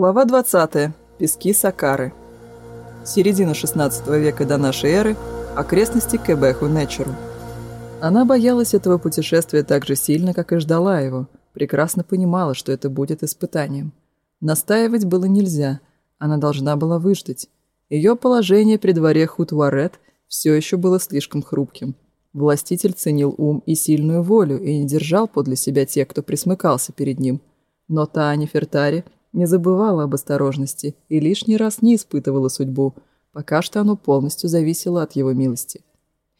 Глава 20. Пески Сакары. Середина 16 века до нашей эры. Окрестности Кэбэху-Нечеру. Она боялась этого путешествия так же сильно, как и ждала его. Прекрасно понимала, что это будет испытанием. Настаивать было нельзя. Она должна была выждать. Ее положение при дворе Хутварет все еще было слишком хрупким. Властитель ценил ум и сильную волю и не держал подле себя тех, кто присмыкался перед ним. Но Таани Фертари – не забывала об осторожности и лишний раз не испытывала судьбу, пока что оно полностью зависело от его милости.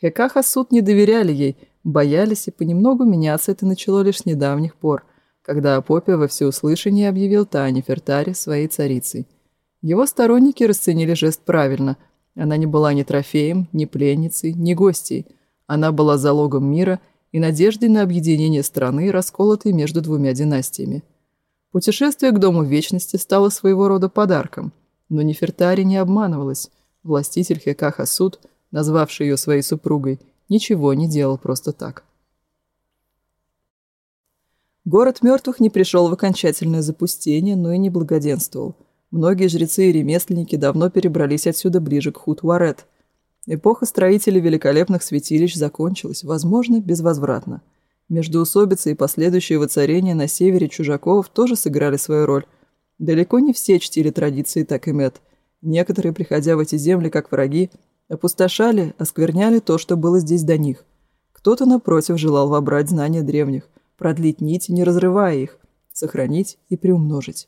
Хекаха суд не доверяли ей, боялись, и понемногу меняться это начало лишь с недавних пор, когда Апопия во всеуслышание объявил Тане Фертари своей царицей. Его сторонники расценили жест правильно. Она не была ни трофеем, ни пленницей, ни гостьей. Она была залогом мира и надеждой на объединение страны, расколотой между двумя династиями. Путешествие к дому вечности стало своего рода подарком, но Нефертари не обманывалась. Властитель Хекаха Суд, назвавший ее своей супругой, ничего не делал просто так. Город мертвых не пришел в окончательное запустение, но и не благоденствовал. Многие жрецы и ремесленники давно перебрались отсюда ближе к Хутуарет. Эпоха строителей великолепных святилищ закончилась, возможно, безвозвратно – Междоусобицы и последующие воцарения на севере чужаков тоже сыграли свою роль. Далеко не все чтили традиции так и мед. Некоторые, приходя в эти земли как враги, опустошали, оскверняли то, что было здесь до них. Кто-то, напротив, желал вобрать знания древних, продлить нити, не разрывая их, сохранить и приумножить.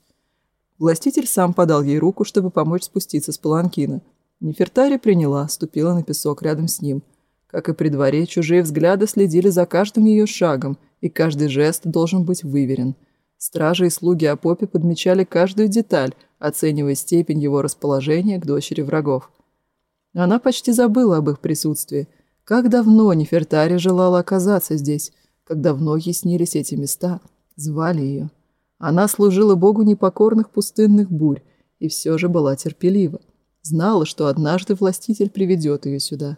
Властитель сам подал ей руку, чтобы помочь спуститься с паланкина. Нефертари приняла, ступила на песок рядом с ним – как и при дворе, чужие взгляды следили за каждым ее шагом, и каждый жест должен быть выверен. Стражи и слуги Апопи подмечали каждую деталь, оценивая степень его расположения к дочери врагов. Она почти забыла об их присутствии. Как давно Нефертари желала оказаться здесь, как давно ей снились эти места, звали ее. Она служила богу непокорных пустынных бурь и все же была терпелива. Знала, что однажды властитель приведет ее сюда.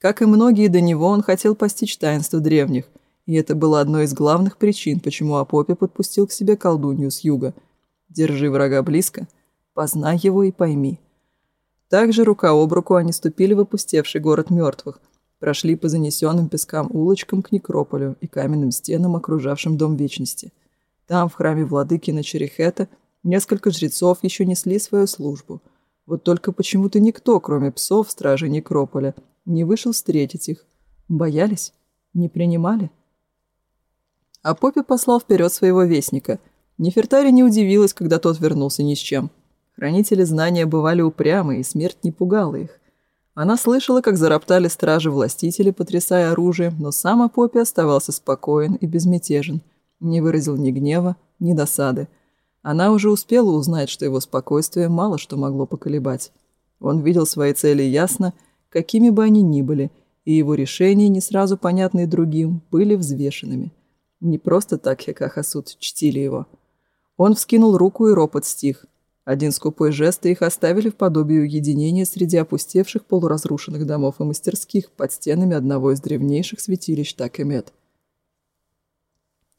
Как и многие до него, он хотел постичь таинство древних, и это было одной из главных причин, почему Апопи подпустил к себе колдунью с юга. Держи врага близко, познай его и пойми. Также рука об руку они ступили в опустевший город мертвых, прошли по занесенным пескам улочкам к некрополю и каменным стенам, окружавшим Дом Вечности. Там, в храме владыки на Черехета, несколько жрецов еще несли свою службу. Вот только почему-то никто, кроме псов, стражи некрополя – не вышел встретить их. Боялись? Не принимали? А Поппи послал вперед своего вестника. Нефертари не удивилась, когда тот вернулся ни с чем. Хранители знания бывали упрямы, и смерть не пугала их. Она слышала, как зароптали стражи-властители, потрясая оружие, но сам Апопи оставался спокоен и безмятежен, не выразил ни гнева, ни досады. Она уже успела узнать, что его спокойствие мало что могло поколебать. Он видел свои цели ясно – какими бы они ни были, и его решения, не сразу понятные другим, были взвешенными. Не просто так Хекахасут чтили его. Он вскинул руку, и ропот стих. Один скупой жест, и их оставили в подобии уединения среди опустевших полуразрушенных домов и мастерских под стенами одного из древнейших святилищ Такемет.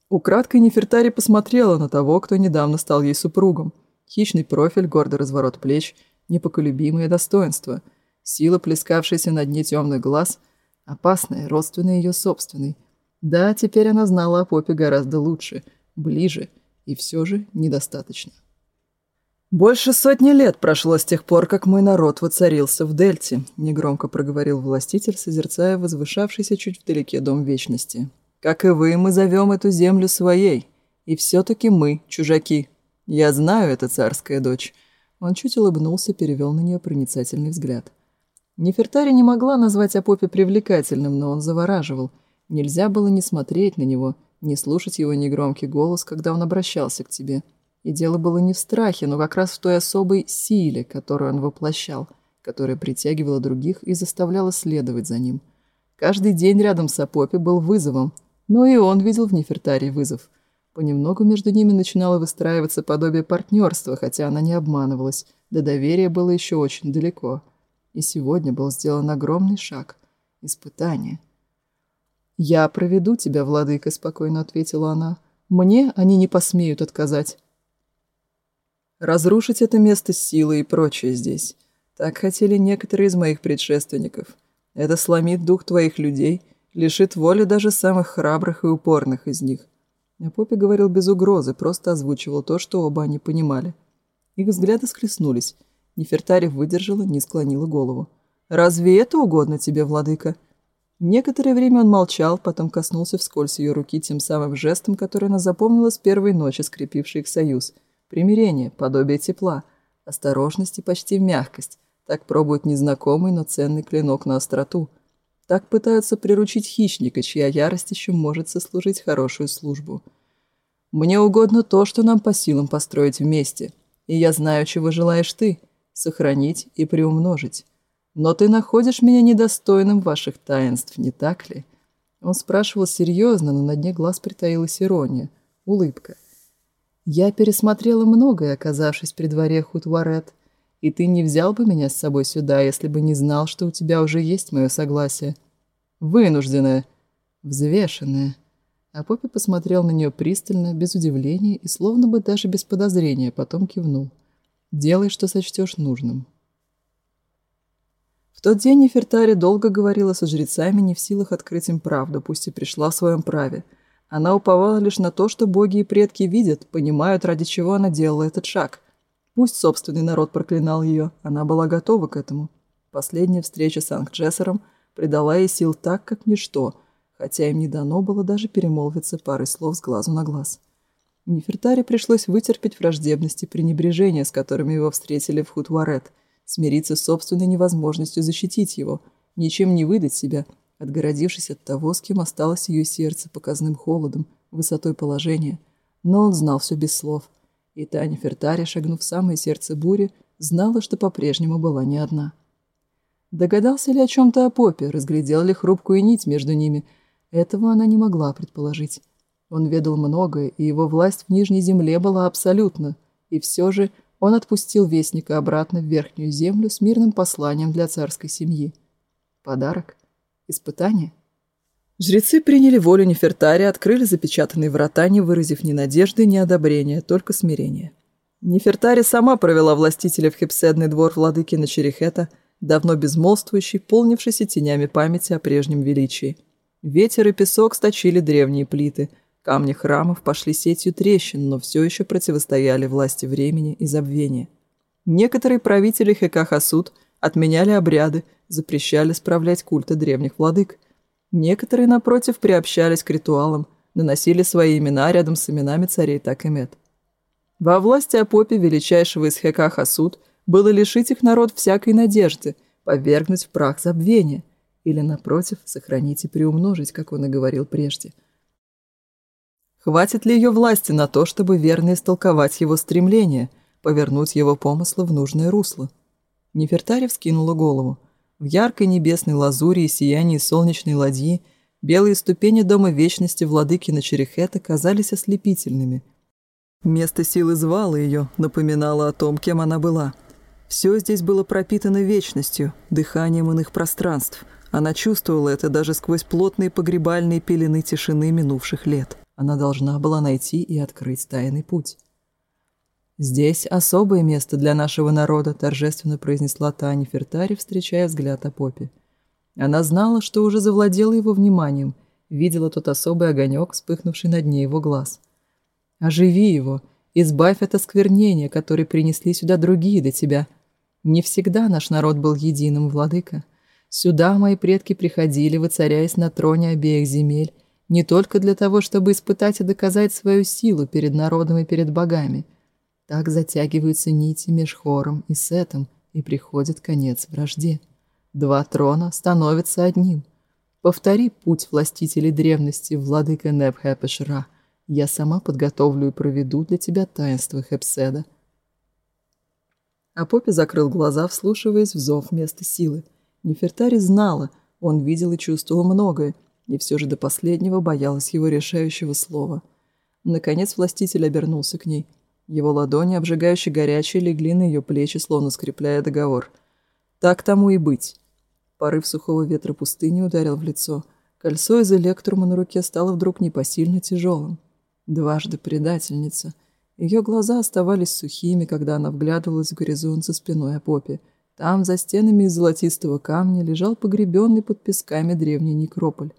Украдкой Нефертари посмотрела на того, кто недавно стал ей супругом. Хищный профиль, гордый разворот плеч, непоколебимое достоинство – Сила, плескавшаяся на дне темных глаз, опасная, родственная ее собственной. Да, теперь она знала о Попе гораздо лучше, ближе и все же недостаточно. «Больше сотни лет прошло с тех пор, как мой народ воцарился в Дельте», — негромко проговорил властитель, созерцая возвышавшийся чуть вдалеке дом Вечности. «Как и вы, мы зовем эту землю своей, и все-таки мы чужаки. Я знаю, это царская дочь». Он чуть улыбнулся, перевел на нее проницательный взгляд. Нефертари не могла назвать Апопи привлекательным, но он завораживал. Нельзя было не смотреть на него, не слушать его негромкий голос, когда он обращался к тебе. И дело было не в страхе, но как раз в той особой силе, которую он воплощал, которая притягивала других и заставляла следовать за ним. Каждый день рядом с Апопи был вызовом, но и он видел в Нефертаре вызов. Понемногу между ними начинало выстраиваться подобие партнерства, хотя она не обманывалась, до доверия было еще очень далеко и сегодня был сделан огромный шаг – испытание. «Я проведу тебя, владыка», – спокойно ответила она. «Мне они не посмеют отказать». «Разрушить это место силой и прочее здесь. Так хотели некоторые из моих предшественников. Это сломит дух твоих людей, лишит воли даже самых храбрых и упорных из них». А Поппи говорил без угрозы, просто озвучивал то, что оба они понимали. Их взгляды схлестнулись – Нефертарев выдержала, не склонила голову. «Разве это угодно тебе, владыка?» Некоторое время он молчал, потом коснулся вскользь ее руки тем самым жестом, который она запомнила с первой ночи, скрепивший их союз. Примирение, подобие тепла, осторожность и почти мягкость. Так пробует незнакомый, но ценный клинок на остроту. Так пытаются приручить хищника, чья ярость еще может сослужить хорошую службу. «Мне угодно то, что нам по силам построить вместе. И я знаю, чего желаешь ты», сохранить и приумножить. Но ты находишь меня недостойным ваших таинств, не так ли?» Он спрашивал серьезно, но на дне глаз притаилась ирония, улыбка. «Я пересмотрела многое, оказавшись при дворе Хутварет, и ты не взял бы меня с собой сюда, если бы не знал, что у тебя уже есть мое согласие. Вынужденное, взвешенное». А Поппи посмотрел на нее пристально, без удивления и словно бы даже без подозрения, потом кивнул делай, что сочтешь нужным. В тот день Нефертари долго говорила со жрецами, не в силах открыть им правду, пусть и пришла в своем праве. Она уповала лишь на то, что боги и предки видят, понимают, ради чего она делала этот шаг. Пусть собственный народ проклинал ее, она была готова к этому. Последняя встреча с Ангджессером придала ей сил так, как ничто, хотя им не дано было даже перемолвиться парой слов с глазу на глаз. Нефертари пришлось вытерпеть враждебность и пренебрежение, с которыми его встретили в Хутварет, смириться с собственной невозможностью защитить его, ничем не выдать себя, отгородившись от того, с кем осталось ее сердце показным холодом, высотой положения. Но он знал все без слов. И Таня Фертари, шагнув в самое сердце бури, знала, что по-прежнему была не одна. Догадался ли о чем-то о попе, разглядел ли хрупкую нить между ними, этого она не могла предположить. Он ведал многое, и его власть в Нижней земле была абсолютна. И все же он отпустил вестника обратно в Верхнюю землю с мирным посланием для царской семьи. Подарок? Испытание? Жрецы приняли волю Нефертари, открыли запечатанные врата, не выразив ни надежды, ни одобрения, только смирение. Нефертари сама провела властителя в хипседный двор владыки Начерихета, давно безмолвствующий, полнившийся тенями памяти о прежнем величии. Ветер и песок сточили древние плиты, Камни храмов пошли сетью трещин, но все еще противостояли власти времени и забвения. Некоторые правители Хекахасуд отменяли обряды, запрещали справлять культы древних владык. Некоторые, напротив, приобщались к ритуалам, наносили свои имена рядом с именами царей Такэмет. Во власти Апопи, величайшего из Хекахасуд, было лишить их народ всякой надежды, повергнуть в прах забвения или, напротив, сохранить и приумножить, как он и говорил прежде – Хватит ли ее власти на то, чтобы верно истолковать его стремление, повернуть его помыслы в нужное русло? Нефертари вскинула голову. В яркой небесной лазури и сиянии солнечной ладьи белые ступени Дома Вечности владыки Начерехета казались ослепительными. Место силы звало ее, напоминало о том, кем она была. Все здесь было пропитано вечностью, дыханием иных пространств. Она чувствовала это даже сквозь плотные погребальные пелены тишины минувших лет. Она должна была найти и открыть тайный путь. «Здесь особое место для нашего народа», – торжественно произнесла Таня Фертари, встречая взгляд о Попе. Она знала, что уже завладела его вниманием, видела тот особый огонек, вспыхнувший на дне его глаз. «Оживи его, избавь от осквернения, которые принесли сюда другие до тебя. Не всегда наш народ был единым, владыка. Сюда мои предки приходили, воцаряясь на троне обеих земель, не только для того, чтобы испытать и доказать свою силу перед народом и перед богами. Так затягиваются нити меж хором и сетом, и приходит конец вражде. Два трона становятся одним. Повтори путь властителей древности, владыка Непхепешра. Я сама подготовлю и проведу для тебя таинство Хепседа. А закрыл глаза, вслушиваясь в зов места силы. Нефертари знала, он видел и чувствовал многое, یہ все же до последнего боялась его решающего слова. Наконец властитель обернулся к ней. Его ладони, обжигающе горячие, легли на ее плечи, словно скрепляя договор. «Так тому и быть». Порыв сухого ветра пустыни ударил в лицо. Кольцо из электрума на руке стало вдруг непосильно тяжелым. Дважды предательница. Ее глаза оставались сухими, когда она вглядывалась в горизонт за спиной Апопи. Там, за стенами из золотистого камня, лежал погребенный под песками древний некрополь.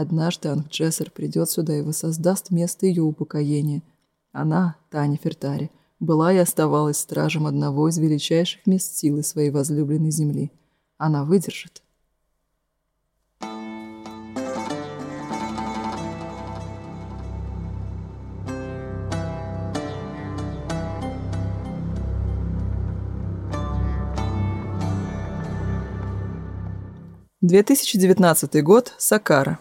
Однажды Анг придет сюда и воссоздаст место ее упокоения. Она, Таня Фертари, была и оставалась стражем одного из величайших мест силы своей возлюбленной земли. Она выдержит. Две тысячи девятнадцатый год. Сакара.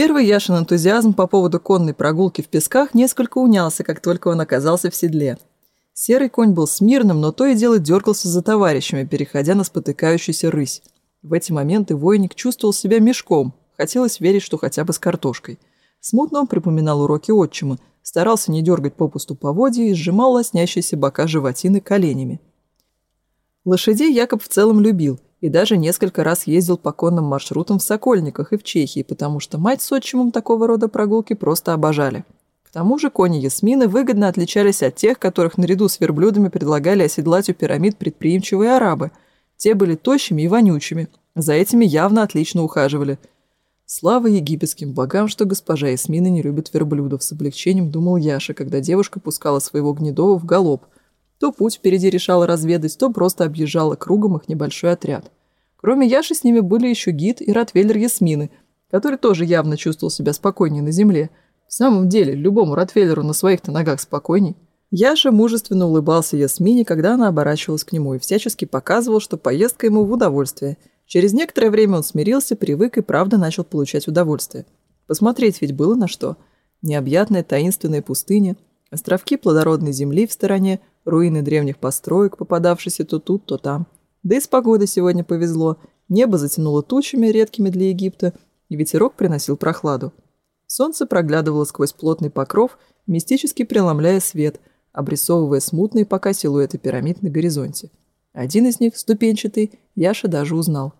Первый Яшин энтузиазм по поводу конной прогулки в песках несколько унялся, как только он оказался в седле. Серый конь был смирным, но то и дело дергался за товарищами, переходя на спотыкающуюся рысь. В эти моменты войник чувствовал себя мешком, хотелось верить, что хотя бы с картошкой. Смутно он припоминал уроки отчима, старался не дергать попусту поводья и сжимал лоснящиеся бока животины коленями. Лошадей Якоб в целом любил – и даже несколько раз ездил по конным маршрутам в Сокольниках и в Чехии, потому что мать с отчимом такого рода прогулки просто обожали. К тому же кони Ясмины выгодно отличались от тех, которых наряду с верблюдами предлагали оседлать у пирамид предприимчивые арабы. Те были тощими и вонючими, за этими явно отлично ухаживали. Слава египетским богам, что госпожа Ясмина не любит верблюдов, с облегчением думал Яша, когда девушка пускала своего гнедого в галоп – то путь впереди решала разведать, то просто объезжала кругом их небольшой отряд. Кроме Яши с ними были еще гид и ротвейлер Ясмины, который тоже явно чувствовал себя спокойнее на земле. В самом деле, любому ротвейлеру на своих-то ногах спокойней. Яша мужественно улыбался Ясмине, когда она оборачивалась к нему и всячески показывал, что поездка ему в удовольствие. Через некоторое время он смирился, привык и правда начал получать удовольствие. Посмотреть ведь было на что. Необъятная таинственная пустыня – Островки плодородной земли в стороне, руины древних построек, попадавшиеся то тут, то там. Да и с погодой сегодня повезло. Небо затянуло тучами, редкими для Египта, и ветерок приносил прохладу. Солнце проглядывало сквозь плотный покров, мистически преломляя свет, обрисовывая смутные пока силуэты пирамид на горизонте. Один из них, ступенчатый, Яша даже узнал.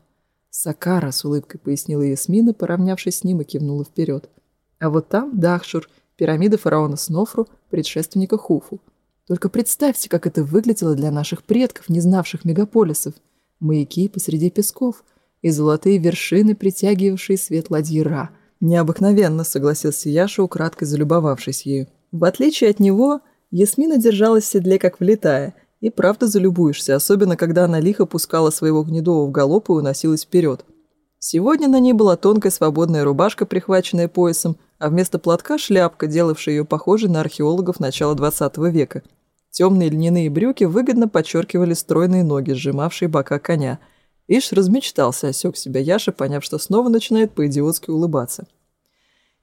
«Сакара», — с улыбкой пояснила Ясмина, поравнявшись с ним и кивнула вперед. А вот там Дахшур, пирамида фараона Снофру — предшественника Хуфу. Только представьте, как это выглядело для наших предков, не знавших мегаполисов. Маяки посреди песков и золотые вершины, притягивавшие свет ладьи Ра. Необыкновенно согласился Яша, украдкой залюбовавшись ею. В отличие от него, Ясмина держалась в седле как влетая. И правда залюбуешься, особенно когда она лихо пускала своего гнедого в галоп и уносилась вперед. Сегодня на ней была тонкая свободная рубашка, прихваченная поясом, а вместо платка шляпка, делавшая ее похожей на археологов начала XX века. Темные льняные брюки выгодно подчеркивали стройные ноги, сжимавшие бока коня. Ишь размечтался, осек себя Яша, поняв, что снова начинает по-идиотски улыбаться.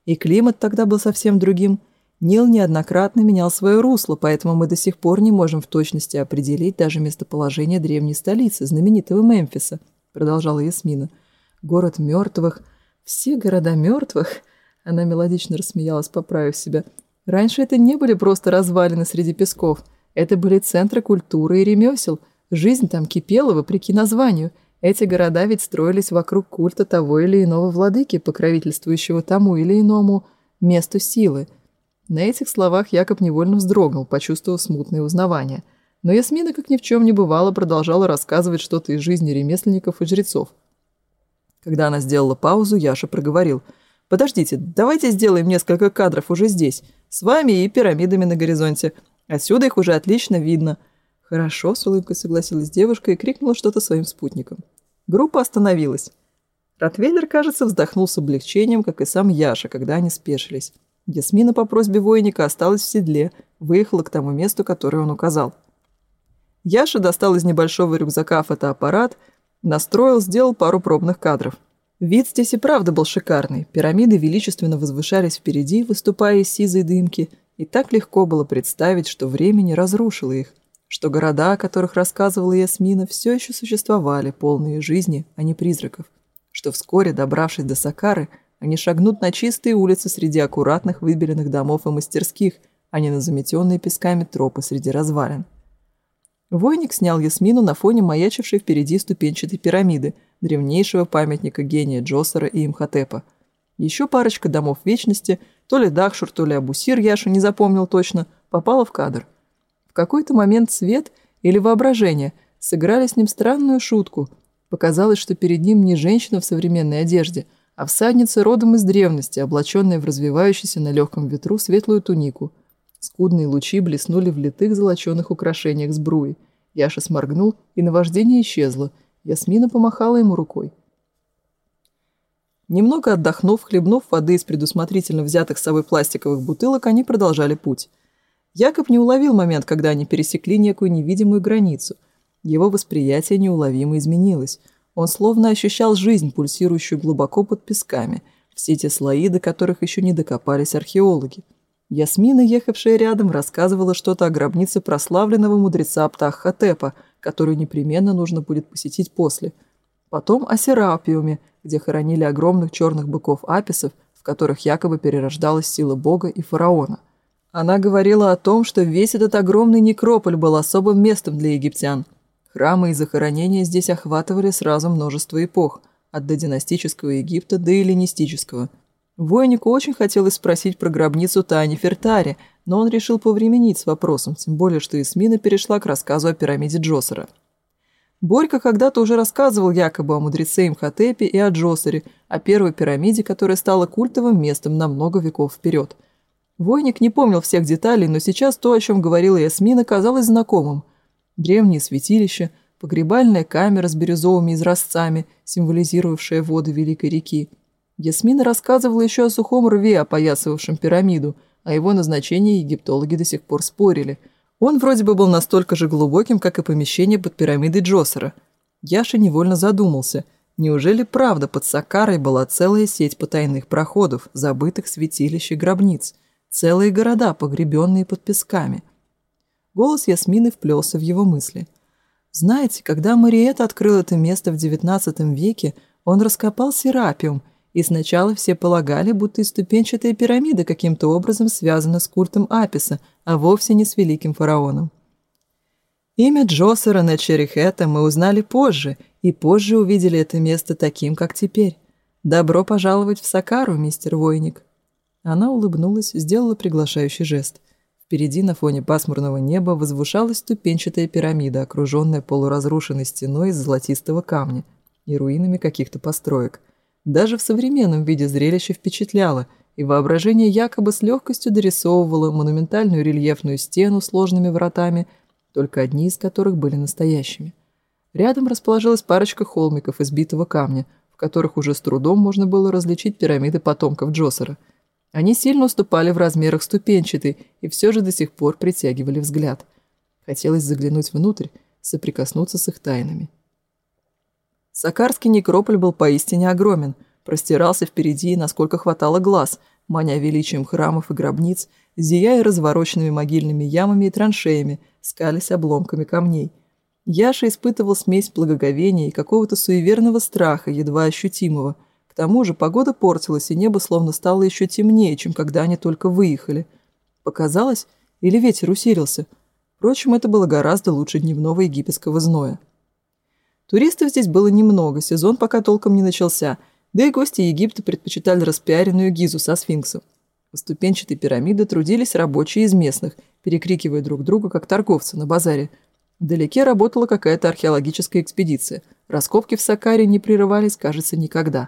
И климат тогда был совсем другим. Нил неоднократно менял свое русло, поэтому мы до сих пор не можем в точности определить даже местоположение древней столицы, знаменитого Мемфиса, продолжала Ясмина. – город мертвых, все города мертвых. Она мелодично рассмеялась, поправив себя. Раньше это не были просто развалины среди песков. Это были центры культуры и ремесел. Жизнь там кипела, вопреки названию. Эти города ведь строились вокруг культа того или иного владыки, покровительствующего тому или иному месту силы. На этих словах Якоб невольно вздрогнул, почувствовав смутное узнавание. Но Ясмина, как ни в чем не бывало, продолжала рассказывать что-то из жизни ремесленников и жрецов – когда она сделала паузу, Яша проговорил. «Подождите, давайте сделаем несколько кадров уже здесь, с вами и пирамидами на горизонте. Отсюда их уже отлично видно». «Хорошо», — с улыбкой согласилась девушка и крикнула что-то своим спутникам. Группа остановилась. Ротвейлер, кажется, вздохнул с облегчением, как и сам Яша, когда они спешились. Ясмина по просьбе воиника осталась в седле, выехала к тому месту, которое он указал. Яша достал из небольшого рюкзака фотоаппарат — Настроил, сделал пару пробных кадров. Вид здесь и правда был шикарный. Пирамиды величественно возвышались впереди, выступая из сизой дымки, и так легко было представить, что время не разрушило их, что города, о которых рассказывала Ясмина, все еще существовали, полные жизни, а не призраков, что вскоре, добравшись до Сакары, они шагнут на чистые улицы среди аккуратных выбеленных домов и мастерских, а не на заметенные песками тропы среди развалин. Войник снял Ясмину на фоне маячившей впереди ступенчатой пирамиды, древнейшего памятника гения Джосера и Имхотепа. Еще парочка домов вечности, то ли Дахшур, то ли Абусир, Яша не запомнил точно, попала в кадр. В какой-то момент свет или воображение сыграли с ним странную шутку. Показалось, что перед ним не женщина в современной одежде, а всадница родом из древности, облаченная в развивающуюся на легком ветру светлую тунику – Скудные лучи блеснули в литых золоченых украшениях сбруи. Яша сморгнул, и наваждение исчезло. Ясмина помахала ему рукой. Немного отдохнув, хлебнув воды из предусмотрительно взятых с собой пластиковых бутылок, они продолжали путь. Якоб не уловил момент, когда они пересекли некую невидимую границу. Его восприятие неуловимо изменилось. Он словно ощущал жизнь, пульсирующую глубоко под песками, все те слои, до которых еще не докопались археологи. Ясмина, ехавшая рядом, рассказывала что-то о гробнице прославленного мудреца Птаххотепа, которую непременно нужно будет посетить после. Потом о Серапиуме, где хоронили огромных черных быков-аписов, в которых якобы перерождалась сила бога и фараона. Она говорила о том, что весь этот огромный некрополь был особым местом для египтян. Храмы и захоронения здесь охватывали сразу множество эпох, от додинастического Египта до эллинистического – Войник очень хотелось спросить про гробницу Тани Фертари, но он решил повременить с вопросом, тем более, что Эсмина перешла к рассказу о пирамиде Джосера. Борька когда-то уже рассказывал якобы о мудреце Имхотепе и о Джосере, о первой пирамиде, которая стала культовым местом на много веков вперед. Войник не помнил всех деталей, но сейчас то, о чем говорила Ясмина, казалось знакомым. Древние святилища, погребальная камера с бирюзовыми изразцами, символизировавшая воды Великой реки – Ясмина рассказывала еще о сухом рве, опоясывавшем пирамиду, о а его назначении египтологи до сих пор спорили. Он вроде бы был настолько же глубоким, как и помещение под пирамидой Джосера. Яша невольно задумался, неужели правда под Сакарой была целая сеть потайных проходов, забытых святилищ и гробниц, целые города, погребенные под песками. Голос Ясмины вплелся в его мысли. «Знаете, когда Мариэта открыл это место в XIX веке, он раскопал серапиум – и сначала все полагали, будто ступенчатая пирамида каким-то образом связана с культом Аписа, а вовсе не с великим фараоном. Имя Джосера на Черехета мы узнали позже, и позже увидели это место таким, как теперь. «Добро пожаловать в Сакару, мистер Войник!» Она улыбнулась, сделала приглашающий жест. Впереди на фоне пасмурного неба возвышалась ступенчатая пирамида, окруженная полуразрушенной стеной из золотистого камня и руинами каких-то построек – даже в современном виде зрелище впечатляло, и воображение якобы с легкостью дорисовывало монументальную рельефную стену сложными вратами, только одни из которых были настоящими. Рядом расположилась парочка холмиков из битого камня, в которых уже с трудом можно было различить пирамиды потомков Джосера. Они сильно уступали в размерах ступенчатой и все же до сих пор притягивали взгляд. Хотелось заглянуть внутрь, соприкоснуться с их тайнами. Сакарский некрополь был поистине огромен, простирался впереди, насколько хватало глаз, маня величием храмов и гробниц, зияя развороченными могильными ямами и траншеями, скались обломками камней. Яша испытывал смесь благоговения и какого-то суеверного страха, едва ощутимого. К тому же погода портилась, и небо словно стало еще темнее, чем когда они только выехали. Показалось, или ветер усилился. Впрочем, это было гораздо лучше дневного египетского зноя. Туристов здесь было немного, сезон пока толком не начался, да и гости Египта предпочитали распиаренную гизу со сфинксом. У ступенчатой пирамиды трудились рабочие из местных, перекрикивая друг друга, как торговцы на базаре. Вдалеке работала какая-то археологическая экспедиция. Раскопки в Сакаре не прерывались, кажется, никогда.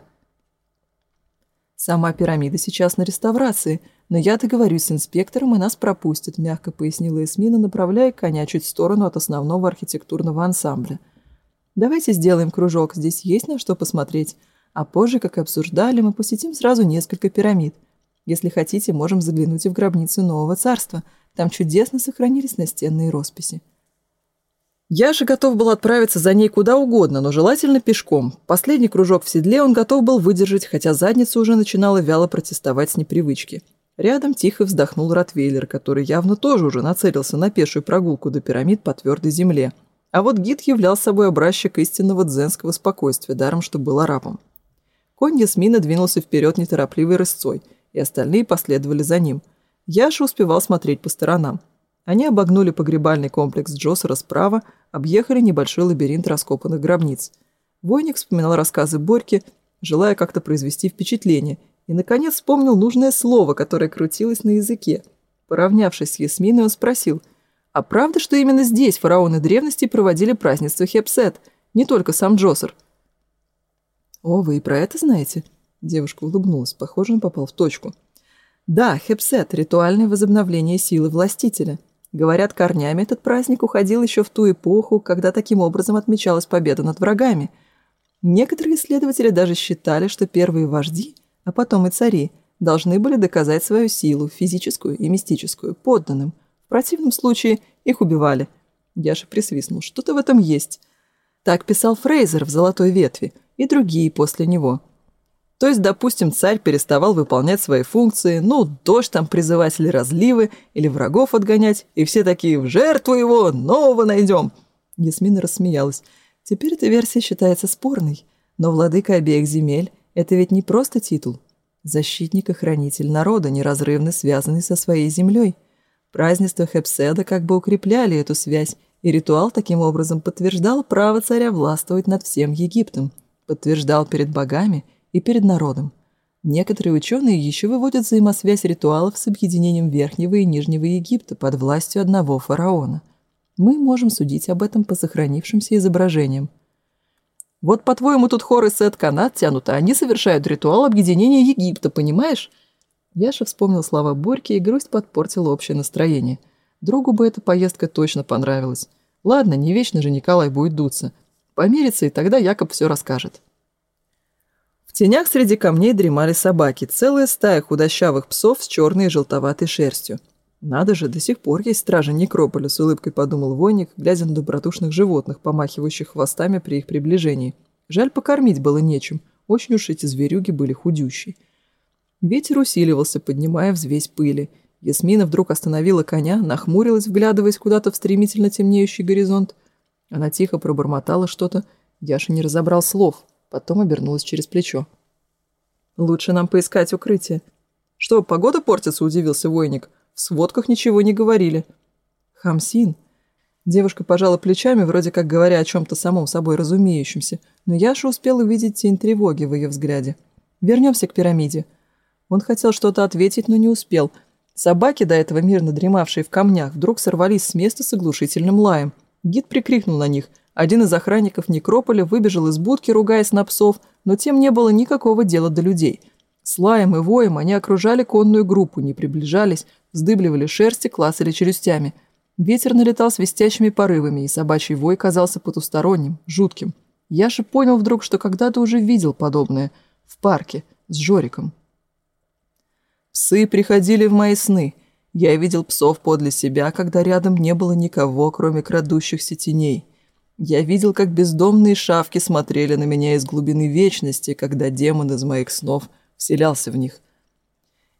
«Сама пирамида сейчас на реставрации, но я договорюсь с инспектором, и нас пропустят», мягко пояснила Эсмина, направляя коня чуть в сторону от основного архитектурного ансамбля – Давайте сделаем кружок, здесь есть на что посмотреть. А позже, как и обсуждали, мы посетим сразу несколько пирамид. Если хотите, можем заглянуть и в гробницу Нового Царства. Там чудесно сохранились настенные росписи. Я же готов был отправиться за ней куда угодно, но желательно пешком. Последний кружок в седле он готов был выдержать, хотя задница уже начинала вяло протестовать с непривычки. Рядом тихо вздохнул Ротвейлер, который явно тоже уже нацелился на пешую прогулку до пирамид по твердой земле – а вот гид являл собой образчик истинного дзенского спокойствия, даром что был арабом. Конь Ясмина двинулся вперед неторопливой рысцой, и остальные последовали за ним. Я же успевал смотреть по сторонам. Они обогнули погребальный комплекс Джосера справа, объехали небольшой лабиринт раскопанных гробниц. Войник вспоминал рассказы Борьки, желая как-то произвести впечатление, и, наконец, вспомнил нужное слово, которое крутилось на языке. Поравнявшись с Ясминой, он спросил – а правда, что именно здесь фараоны древности проводили празднество Хепсет, не только сам Джосер? «О, вы и про это знаете?» Девушка улыбнулась. Похоже, он попал в точку. «Да, Хепсет – ритуальное возобновление силы властителя. Говорят, корнями этот праздник уходил еще в ту эпоху, когда таким образом отмечалась победа над врагами. Некоторые исследователи даже считали, что первые вожди, а потом и цари, должны были доказать свою силу, физическую и мистическую, подданным – противном случае их убивали. Яша присвистнул. Что-то в этом есть. Так писал Фрейзер в «Золотой ветви» и другие после него. То есть, допустим, царь переставал выполнять свои функции, ну, дождь там призывать или разливы, или врагов отгонять, и все такие «в жертву его, нового найдем!» Ясмина рассмеялась. Теперь эта версия считается спорной. Но владыка обеих земель – это ведь не просто титул. Защитник и хранитель народа, неразрывно связанный со своей землей – Празднества Хепседа как бы укрепляли эту связь, и ритуал таким образом подтверждал право царя властвовать над всем Египтом, подтверждал перед богами и перед народом. Некоторые ученые еще выводят взаимосвязь ритуалов с объединением Верхнего и Нижнего Египта под властью одного фараона. Мы можем судить об этом по сохранившимся изображениям. «Вот, по-твоему, тут хоры Сет-Канат тянут, а они совершают ритуал объединения Египта, понимаешь?» Яша вспомнил слова Борьки, и грусть подпортила общее настроение. Другу бы эта поездка точно понравилась. Ладно, не вечно же Николай будет дуться. Помирится, и тогда Якоб все расскажет. В тенях среди камней дремали собаки, целая стая худощавых псов с черной и желтоватой шерстью. «Надо же, до сих пор есть стражи Некрополя», — с улыбкой подумал Войник, глядя на добродушных животных, помахивающих хвостами при их приближении. Жаль, покормить было нечем, очень уж эти зверюги были худющие. Ветер усиливался, поднимая взвесь пыли. Ясмина вдруг остановила коня, нахмурилась, вглядываясь куда-то в стремительно темнеющий горизонт. Она тихо пробормотала что-то. Яша не разобрал слов, потом обернулась через плечо. «Лучше нам поискать укрытие». «Что, погода портится?» – удивился войник. «В сводках ничего не говорили». «Хамсин». Девушка пожала плечами, вроде как говоря о чем-то самом собой разумеющемся, но Яша успел увидеть тень тревоги в ее взгляде. «Вернемся к пирамиде». Он хотел что-то ответить, но не успел. Собаки, до этого мирно дремавшие в камнях, вдруг сорвались с места с оглушительным лаем. Гид прикрикнул на них. Один из охранников некрополя выбежал из будки, ругаясь на псов, но тем не было никакого дела до людей. С лаем и воем они окружали конную группу, не приближались, вздыбливали шерсти, клацали челюстями. Ветер налетал свистящими порывами, и собачий вой казался потусторонним, жутким. Я же понял вдруг, что когда-то уже видел подобное. В парке, с Жориком. Псы приходили в мои сны. Я видел псов подле себя, когда рядом не было никого, кроме крадущихся теней. Я видел, как бездомные шавки смотрели на меня из глубины вечности, когда демон из моих снов вселялся в них.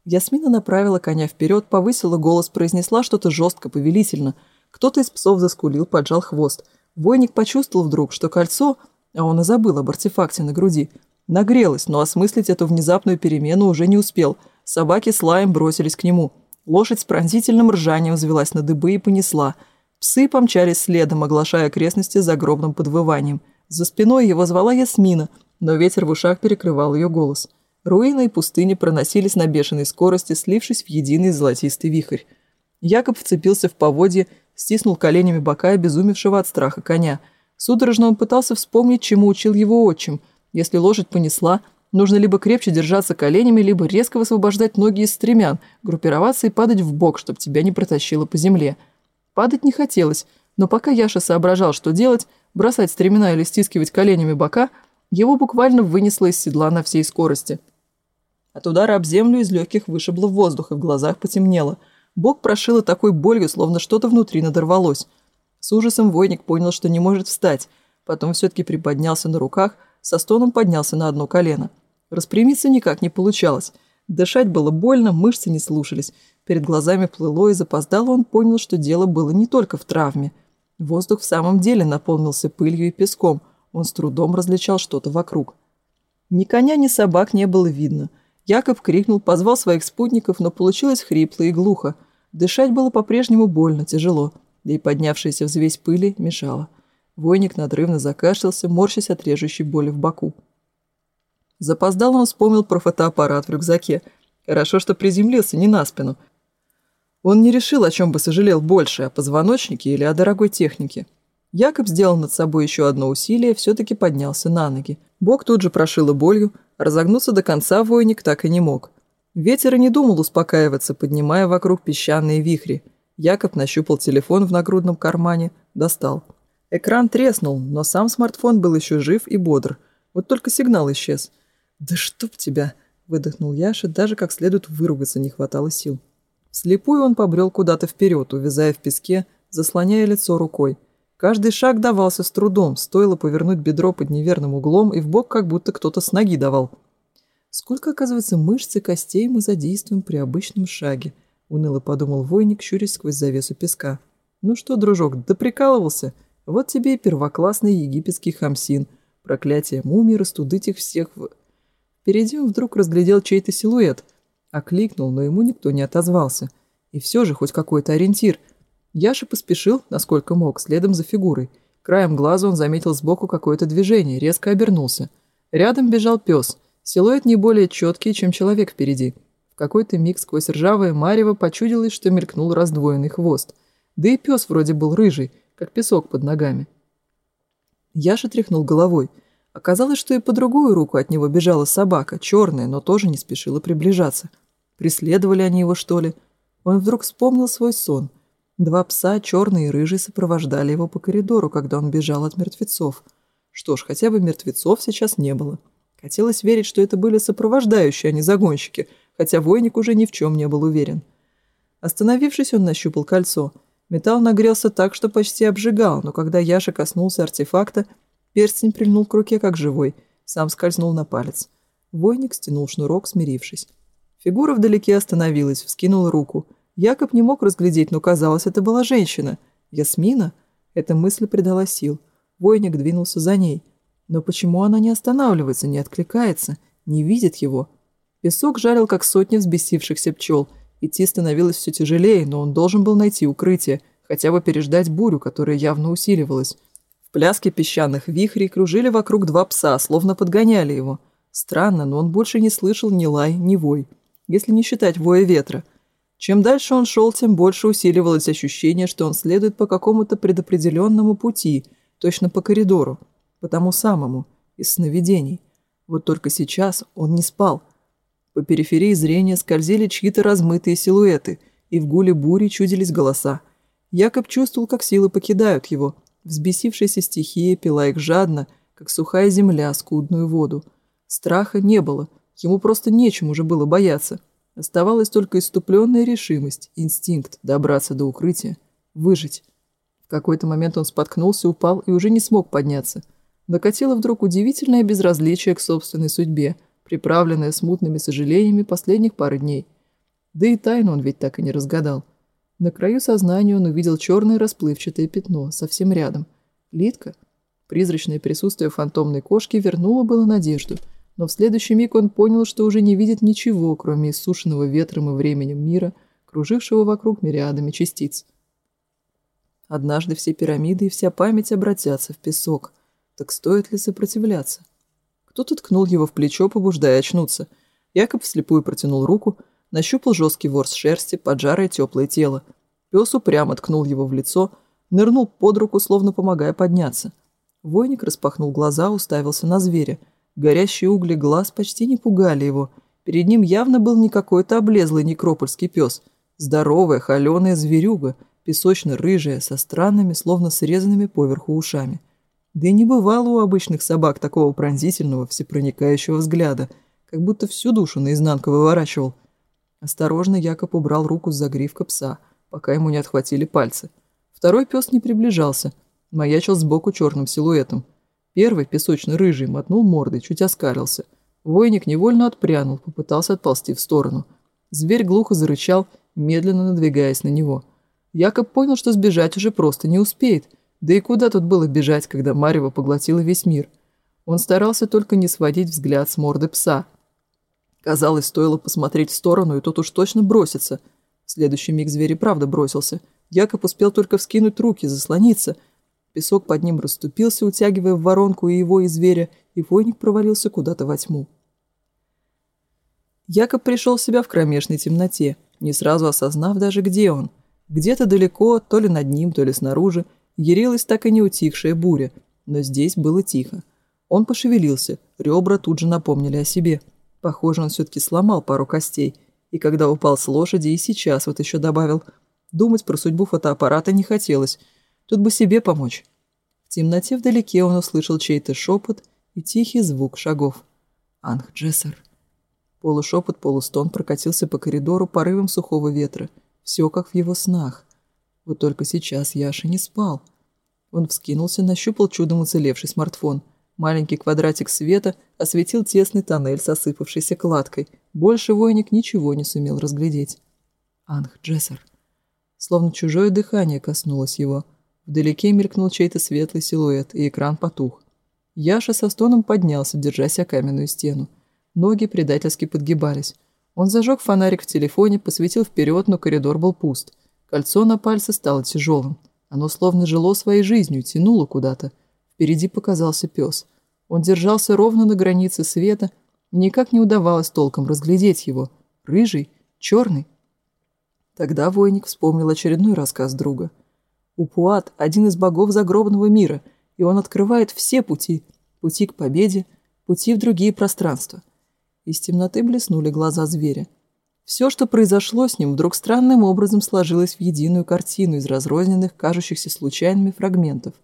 Ясмина направила коня вперед, повысила голос, произнесла что-то жестко, повелительно. Кто-то из псов заскулил, поджал хвост. Войник почувствовал вдруг, что кольцо, а он и забыл об артефакте на груди, нагрелось, но осмыслить эту внезапную перемену уже не успел – Собаки с лаем бросились к нему. Лошадь с пронзительным ржанием взвелась на дыбы и понесла. Псы помчались следом, оглашая окрестности загробным подвыванием. За спиной его звала Ясмина, но ветер в ушах перекрывал ее голос. Руины и пустыни проносились на бешеной скорости, слившись в единый золотистый вихрь. Якоб вцепился в поводье, стиснул коленями бока обезумевшего от страха коня. Судорожно он пытался вспомнить, чему учил его отчим. Если лошадь понесла, Нужно либо крепче держаться коленями, либо резко высвобождать ноги из стремян, группироваться и падать в бок, чтобы тебя не протащило по земле. Падать не хотелось, но пока Яша соображал, что делать, бросать стремена или стискивать коленями бока, его буквально вынесло из седла на всей скорости. От удара об землю из легких вышибло воздух и в глазах потемнело. Бок прошило такой болью, словно что-то внутри надорвалось. С ужасом войник понял, что не может встать, потом все-таки приподнялся на руках, со стоном поднялся на одно колено – Распрямиться никак не получалось. Дышать было больно, мышцы не слушались. Перед глазами плыло и запоздало он понял, что дело было не только в травме. Воздух в самом деле наполнился пылью и песком. Он с трудом различал что-то вокруг. Ни коня, ни собак не было видно. Яков крикнул, позвал своих спутников, но получилось хрипло и глухо. Дышать было по-прежнему больно, тяжело, да и поднявшаяся взвесь пыли мешала. Войник надрывно закашлялся, морщась от режущей боли в боку. Запоздал он вспомнил про фотоаппарат в рюкзаке. Хорошо, что приземлился не на спину. Он не решил, о чем бы сожалел больше, о позвоночнике или о дорогой технике. Якоб сделал над собой еще одно усилие, все-таки поднялся на ноги. Бог тут же прошило болью, разогнуться до конца войник так и не мог. Ветер и не думал успокаиваться, поднимая вокруг песчаные вихри. Якоб нащупал телефон в нагрудном кармане, достал. Экран треснул, но сам смартфон был еще жив и бодр. Вот только сигнал исчез – «Да чтоб тебя!» – выдохнул Яша, даже как следует выругаться не хватало сил. Вслепую он побрел куда-то вперед, увязая в песке, заслоняя лицо рукой. Каждый шаг давался с трудом, стоило повернуть бедро под неверным углом, и в бок как будто кто-то с ноги давал. Сколько, оказывается, мышц и костей мы задействуем при обычном шаге, уныло подумал войник, щурясь сквозь завесу песка. Ну что, дружок, да прикалывался? Вот тебе и первоклассный Впереди он вдруг разглядел чей-то силуэт. Окликнул, но ему никто не отозвался. И все же хоть какой-то ориентир. Яша поспешил, насколько мог, следом за фигурой. Краем глаза он заметил сбоку какое-то движение, резко обернулся. Рядом бежал пес. Силуэт не более четкий, чем человек впереди. В какой-то миг сквозь ржавое марево почудилось, что мелькнул раздвоенный хвост. Да и пес вроде был рыжий, как песок под ногами. Яша тряхнул головой – Оказалось, что и по другую руку от него бежала собака, черная, но тоже не спешила приближаться. Преследовали они его, что ли? Он вдруг вспомнил свой сон. Два пса, черный и рыжий, сопровождали его по коридору, когда он бежал от мертвецов. Что ж, хотя бы мертвецов сейчас не было. Хотелось верить, что это были сопровождающие, а не загонщики, хотя войник уже ни в чем не был уверен. Остановившись, он нащупал кольцо. Металл нагрелся так, что почти обжигал, но когда Яша коснулся артефакта – Перстень прильнул к руке, как живой. Сам скользнул на палец. Войник стянул шнурок, смирившись. Фигура вдалеке остановилась, вскинула руку. Якоб не мог разглядеть, но казалось, это была женщина. Ясмина? Эта мысль придала сил. Войник двинулся за ней. Но почему она не останавливается, не откликается, не видит его? Песок жарил, как сотни взбесившихся пчел. Идти становилось все тяжелее, но он должен был найти укрытие, хотя бы переждать бурю, которая явно усиливалась. Пляски песчаных вихрей кружили вокруг два пса, словно подгоняли его. Странно, но он больше не слышал ни лай, ни вой, если не считать воя ветра. Чем дальше он шел, тем больше усиливалось ощущение, что он следует по какому-то предопределенному пути, точно по коридору, по тому самому, из сновидений. Вот только сейчас он не спал. По периферии зрения скользили чьи-то размытые силуэты, и в гуле бури чудились голоса. Якоб чувствовал, как силы покидают его – Взбесившаяся стихия пила их жадно, как сухая земля скудную воду. Страха не было, ему просто нечем уже было бояться. Оставалась только иступленная решимость, инстинкт добраться до укрытия, выжить. В какой-то момент он споткнулся, упал и уже не смог подняться. Накатило вдруг удивительное безразличие к собственной судьбе, приправленное смутными сожалениями последних пары дней. Да и тайну он ведь так и не разгадал. На краю сознания он увидел черное расплывчатое пятно, совсем рядом. Литка. Призрачное присутствие фантомной кошки вернуло было надежду, но в следующий миг он понял, что уже не видит ничего, кроме иссушенного ветром и временем мира, кружившего вокруг мириадами частиц. Однажды все пирамиды и вся память обратятся в песок. Так стоит ли сопротивляться? Кто-то ткнул его в плечо, побуждая очнуться. Якоб вслепую протянул руку – нащупал жесткий ворс шерсти, поджарое теплое тело. Пес упрямо ткнул его в лицо, нырнул под руку, словно помогая подняться. Войник распахнул глаза, уставился на зверя. Горящие угли глаз почти не пугали его. Перед ним явно был не какой-то облезлый некропольский пес. Здоровая, холеная зверюга, песочно-рыжая, со странными, словно срезанными поверху ушами. Да и не бывало у обычных собак такого пронзительного, всепроникающего взгляда, как будто всю душу наизнанку выворачивал – Осторожно Якоб убрал руку с загривка пса, пока ему не отхватили пальцы. Второй пес не приближался, маячил сбоку черным силуэтом. Первый, песочно-рыжий, мотнул мордой, чуть оскарился. Войник невольно отпрянул, попытался отползти в сторону. Зверь глухо зарычал, медленно надвигаясь на него. Якоб понял, что сбежать уже просто не успеет. Да и куда тут было бежать, когда Марева поглотила весь мир? Он старался только не сводить взгляд с морды пса – Казалось, стоило посмотреть в сторону, и тот уж точно бросится. В следующий миг зверь и правда бросился. Якоб успел только вскинуть руки, заслониться. Песок под ним расступился, утягивая в воронку и его, и зверя, и войник провалился куда-то во тьму. Якоб пришел в себя в кромешной темноте, не сразу осознав даже, где он. Где-то далеко, то ли над ним, то ли снаружи, ярилась так и не утихшая буря, но здесь было тихо. Он пошевелился, ребра тут же напомнили о себе – Похоже, он все-таки сломал пару костей. И когда упал с лошади, и сейчас вот еще добавил. Думать про судьбу фотоаппарата не хотелось. Тут бы себе помочь. В темноте вдалеке он услышал чей-то шепот и тихий звук шагов. «Анг Джессер». Полушепот, полустон прокатился по коридору порывом сухого ветра. Все как в его снах. Вот только сейчас Яша не спал. Он вскинулся, нащупал чудом уцелевший смартфон – Маленький квадратик света осветил тесный тоннель с осыпавшейся кладкой. Больше войник ничего не сумел разглядеть. «Анх Джессер!» Словно чужое дыхание коснулось его. Вдалеке мелькнул чей-то светлый силуэт, и экран потух. Яша со стоном поднялся, держась о каменную стену. Ноги предательски подгибались. Он зажег фонарик в телефоне, посветил вперед, но коридор был пуст. Кольцо на пальце стало тяжелым. Оно словно жило своей жизнью, тянуло куда-то. Впереди показался пес. Он держался ровно на границе света, никак не удавалось толком разглядеть его. Рыжий, черный. Тогда войник вспомнил очередной рассказ друга. Упуат – один из богов загробного мира, и он открывает все пути. Пути к победе, пути в другие пространства. Из темноты блеснули глаза зверя. Все, что произошло с ним, вдруг странным образом сложилось в единую картину из разрозненных, кажущихся случайными фрагментов –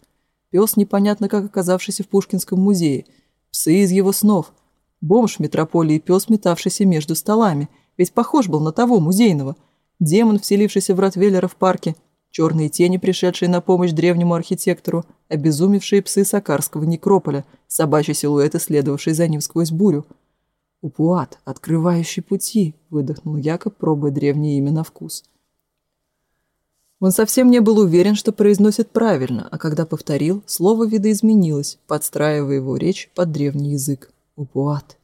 пес, непонятно как оказавшийся в Пушкинском музее, псы из его снов, бомж в метрополии пес, метавшийся между столами, ведь похож был на того музейного, демон, вселившийся в Ротвейлера в парке, черные тени, пришедшие на помощь древнему архитектору, обезумевшие псы Сакарского некрополя, собачий силуэт, следовавший за ним сквозь бурю. «Упуат, открывающий пути», — выдохнул Якоб, пробуя древнее имя на вкус. — он совсем не был уверен, что произносит правильно, а когда повторил, слово видоизменилось, подстраивая его речь под древний язык. Упуат.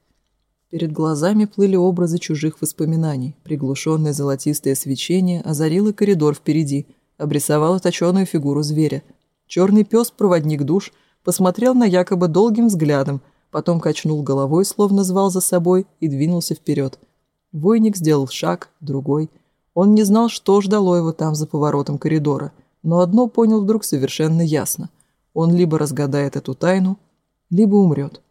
Перед глазами плыли образы чужих воспоминаний. Приглушенное золотистое свечение озарило коридор впереди, обрисовало точеную фигуру зверя. Черный пес, проводник душ, посмотрел на якобы долгим взглядом, потом качнул головой, словно звал за собой, и двинулся вперед. Войник сделал шаг, другой – он не знал, что ждало его там за поворотом коридора, но одно понял вдруг совершенно ясно. Он либо разгадает эту тайну, либо умрет.